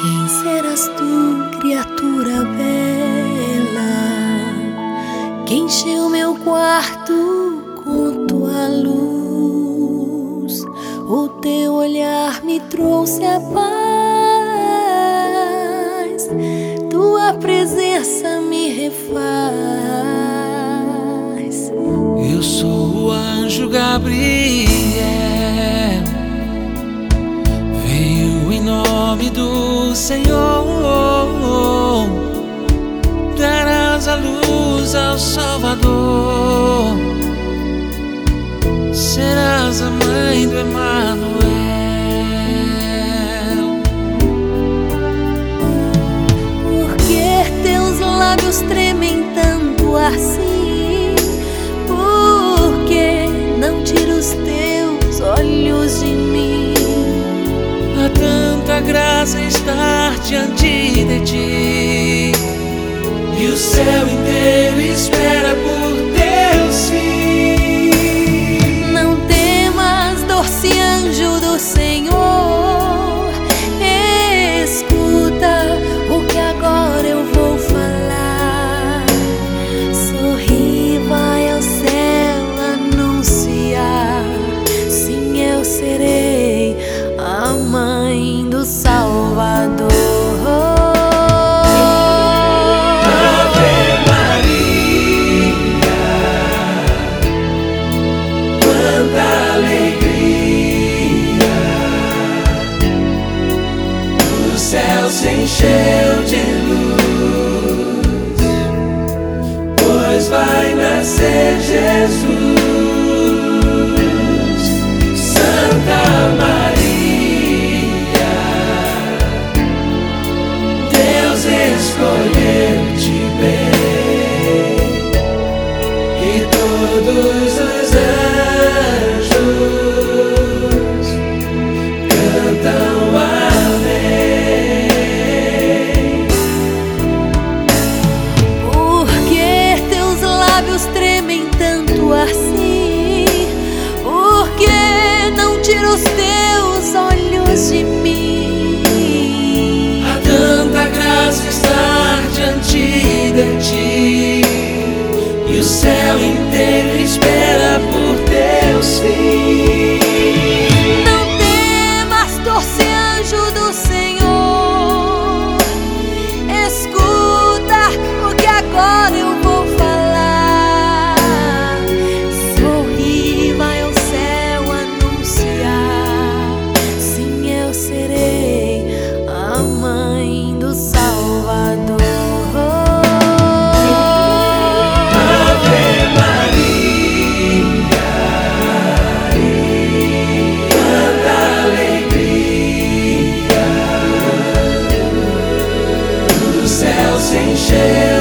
Quem serás tu, criatura bela, que encheu meu quarto com tua luz? O teu olhar me trouxe a paz, tua presença me refaz. Eu sou o anjo Gabriel. Nome do Senhor. Darás a luz ao Salvador. Serás a mãe do Emanuel. Por que teus lábios tremem tanto assim? Por que não tira os teus graça estar diante de ti. E o céu inteiro espera se encheu de luz, pois vai nascer Jesus. Teu sim. Alegria. O céu se encheu